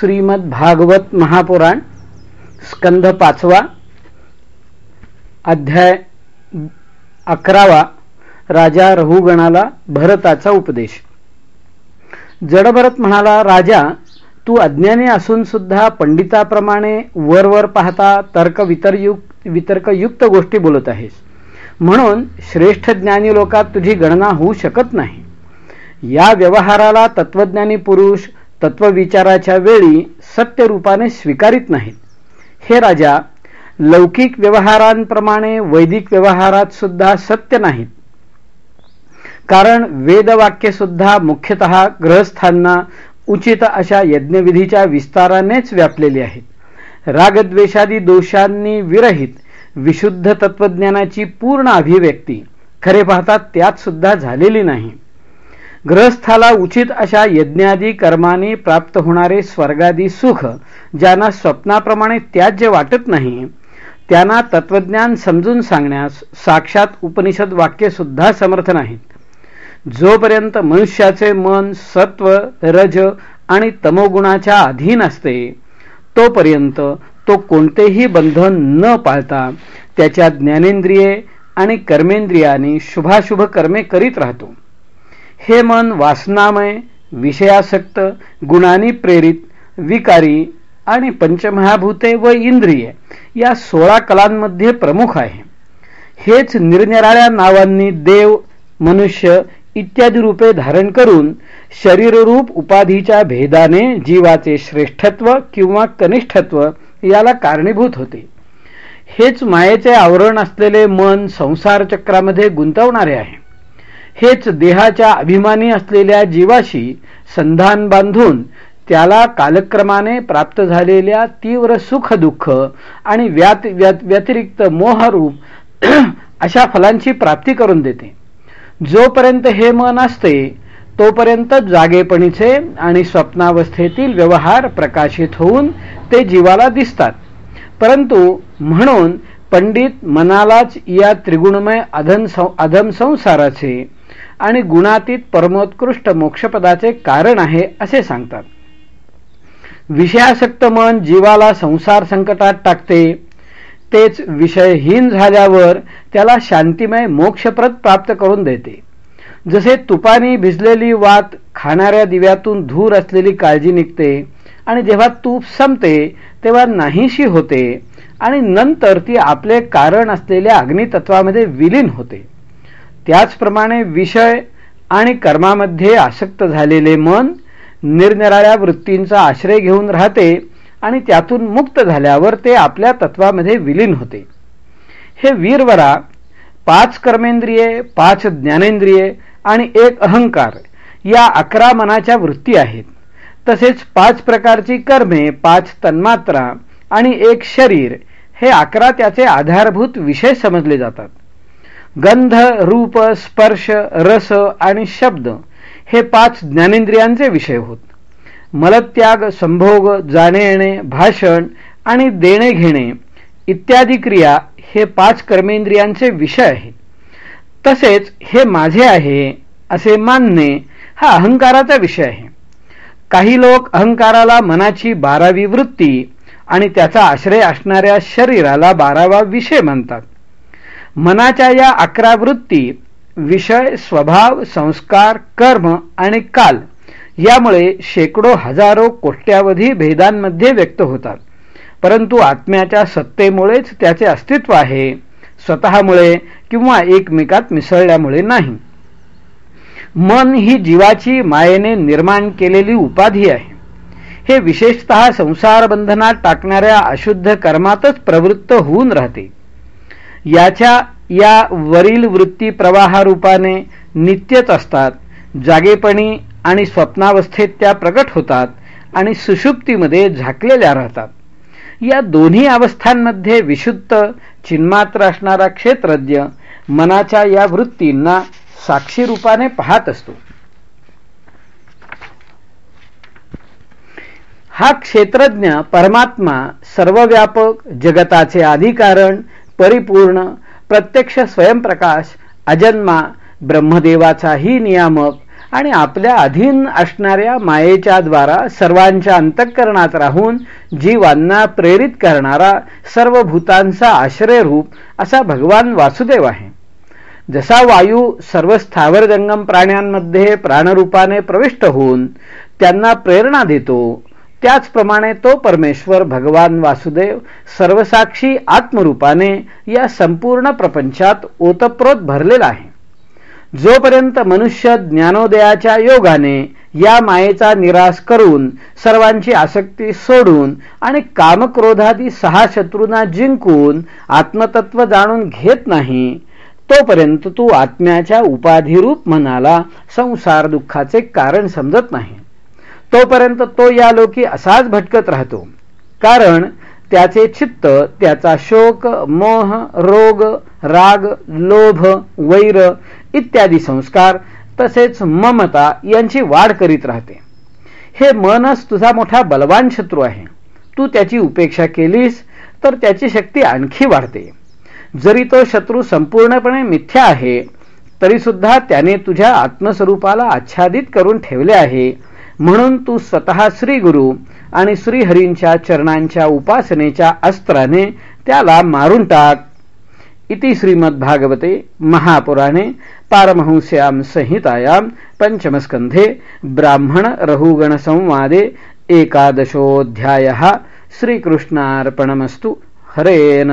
श्रीमद भागवत महापुराण स्कंध पाचवा अध्याय अकरावा राजा रहुगणाला भरताचा उपदेश. जडभरत म्हणाला राजा तू अज्ञानी असून सुद्धा पंडिताप्रमाणे वरवर पाहता तर्क वितरयुक्त वितर्कयुक्त गोष्टी बोलत आहेस. म्हणून श्रेष्ठ ज्ञानी लोकात तुझी गणना होऊ शकत नाही. या व्यवहाराला तत्वज्ञानी पुरुष तत्वविचाराच्या वेळी सत्यरूपाने स्वीकारित नाहीत. हे राजा लौकिक व्यवहारांप्रमाणे वैदिक व्यवहारात सुद्धा सत्य नाहीत. कारण वेदवाक्य सुद्धा मुख्यतः ग्रहस्थांना उचित अशा यज्ञविधीच्या विस्तारानेच व्यापलेली आहेत. रागद्वेषादी दोषांनी विरहित विशुद्ध तत्वज्ञानाची पूर्ण अभिव्यक्ती खरे पाहता त्यात सुद्धा झालेली नाही. ग्रहस्थाला उचित अशा यज्ञादी कर्माने प्राप्त होणारे स्वर्गादी सुख ज्यांना स्वप्नाप्रमाणे त्याज्य वाटत नाही त्यांना तत्वज्ञान समजून सांगण्यास साक्षात उपनिषद वाक्य सुद्धा समर्थ नाहीत. जोपर्यंत मनुष्याचे मन सत्व रज आणि तमोगुणाच्या अधीन असते तोपर्यंत तो कोणतेही बंधन न पाळता त्याच्या ज्ञानेंद्रिये आणि कर्मेंद्रियाने शुभाशुभ कर्मे करीत राहतो. हे मन वासनामय विषयासक्त गुणांनी प्रेरित विकारी आणि पंचमहाभूते व इंद्रिय या सोळा कलांमध्ये प्रमुख आहे. हेच निरनिराळ्या नावांनी देव मनुष्य इत्यादी रूपे धारण करून शरीररूप उपाधीच्या भेदाने जीवाचे श्रेष्ठत्व किंवा कनिष्ठत्व याला कारणीभूत होते. हेच मायेचे आवरण असलेले मन संसार चक्रामध्ये गुंतवणारे आहे. हेच देहाच्या अभिमानी असलेल्या जीवाशी संधान बांधून त्याला कालक्रमाने प्राप्त झालेल्या तीव्र सुख दुःख आणि व्यात व्यतिरिक्त मोहरूप अशा फलांची प्राप्ती करून देते. जोपर्यंत हे मन असते तोपर्यंत जागेपणीचे आणि स्वप्नावस्थेतील व्यवहार प्रकाशित होऊन ते जीवाला दिसतात. परंतु म्हणून पंडित मनालाच या त्रिगुणमय अधन अधम संसाराचे आणि गुणातीत परमोत्कृष्ट मोक्षपदाचे कारण आहे असे सांगतात. विषयासक्त मन जीवाला संसार संकटात टाकते. तेच विषयहीन झाल्यावर त्याला शांतिमय मोक्षप्रद प्राप्त करून देते. जसे तुपानी भिजलेली वात खाणाऱ्या दिव्यातून धूर असलेली काळजी निघते आणि जेव्हा तूप संपते तेव्हा नाहीशी होते आणि नंतर ती आपले कारण असलेल्या अग्नितत्वामध्ये विलीन होते. त्याचप्रमाणे विषय आणि कर्मामध्ये आसक्त झालेले मन निरनिराळ्या वृत्तींचा आश्रय घेऊन राहते आणि त्यातून मुक्त झाल्यावर ते आपल्या तत्वामध्ये विलीन होते. हे वीरवरा पाच कर्मेंद्रिये पाच ज्ञानेंद्रिये आणि एक अहंकार या अकरा मनाच्या वृत्ती आहेत. तसेच पाच प्रकारची कर्मे पाच तन्मात्रा आणि एक शरीर हे अकरा त्याचे आधारभूत विषय समजले जातात. गंध रूप स्पर्श रस आणि शब्द हे पाच ज्ञानेंद्रियांचे विषय होत. मलत्याग संभोग जाणे येणे भाषण आणि देणे घेणे इत्यादी क्रिया हे पाच कर्मेंद्रियांचे विषय आहेत. तसेच हे माझे आहे असे मानणे हा अहंकाराचा विषय आहे. काही लोक अहंकाराला मनाची बारावी वृत्ती आणि त्याचा आश्रय असणाऱ्या शरीराला बारावा विषय मानतात मनाच्या या अकरा वृत्ती विषय स्वभाव संस्कार कर्म आणि काल यामुळे शेकडो हजारो कोट्यावधी भेदांमध्ये व्यक्त होतात. परंतु आत्म्याच्या सत्तेमुळेच त्याचे अस्तित्व आहे स्वतःमुळे किंवा एकमेकात मिसळल्यामुळे नाही. मन ही जीवाची मायेने निर्माण केलेली उपाधी आहे. हे विशेषतः संसार बंधनात टाकणाऱ्या अशुद्ध कर्मातच प्रवृत्त होऊन राहते. याच्या या वरील वृत्ती प्रवाहारूपाने नित्यच असतात जागेपणी आणि स्वप्नावस्थेत त्या प्रकट होतात आणि सुषुप्तीमध्ये झाकलेल्या राहतात. या दोन्ही अवस्थांमध्ये विशुद्ध चिन्मात्र असणारा क्षेत्रज्ञ मनाच्या या वृत्तींना साक्षी रूपाने पाहत असतो. हा क्षेत्रज्ञ परमात्मा सर्वव्यापक जगताचे अधिकारण परिपूर्ण प्रत्यक्ष स्वयंप्रकाश अजन्मा ब्रह्मदेवाचाही नियामक आणि आपल्या अधीन असणाऱ्या मायेच्या द्वारा सर्वांच्या अंतःकरणात राहून जीवांना प्रेरित करणारा सर्व भूतांचा आश्रयरूप असा भगवान वासुदेव आहे. जसा वायू सर्व स्थावर जंगम प्राण्यांमध्ये प्राणरूपाने प्रविष्ट होऊन त्यांना प्रेरणा देतो त्याचप्रमाणे तो परमेश्वर भगवान वासुदेव सर्वसाक्षी आत्मरूपाने या संपूर्ण प्रपंचात ओतप्रोत भरलेला आहे. जोपर्यंत मनुष्य ज्ञानोदयाच्या योगाने या मायेचा निराश करून सर्वांची आसक्ती सोडून आणि कामक्रोधादी सहा शत्रूंना जिंकून आत्मतत्व जाणून घेत नाही तोपर्यंत तू आत्म्याच्या उपाधिरूप मनाला संसार दुःखाचे कारण समजत नाही. तोपर्यंत तो या लोकी असाच भटकत राहतो. कारण त्याचे चित्त त्याचा शोक मोह रोग राग लोभ वैर इत्यादी संस्कार तसेच ममता यांची वाढ करीत राहते. हे मनच तुझा मोठा बलवान शत्रू आहे. तू त्याची उपेक्षा केलीस तर त्याची शक्ती आणखी वाढते. जरी तो शत्रू संपूर्णपणे मिथ्या आहे तरी सुद्धा त्याने तुझ्या आत्मस्वरूपाला आच्छादित करून ठेवले आहे म्हणून तू स्वतः श्री गुरु आणि श्रीहरींच्या चरणांच्या उपासनेच्या अस्त्राने त्याला मारून टाक. इति श्रीमद्भागवते महापुराणे पारमहंस्यां संहितायां पंचमस्कंधे ब्राह्मण रहुगण संवादे एकादशोऽध्यायः. श्रीकृष्णार्पणमस्तु. हरे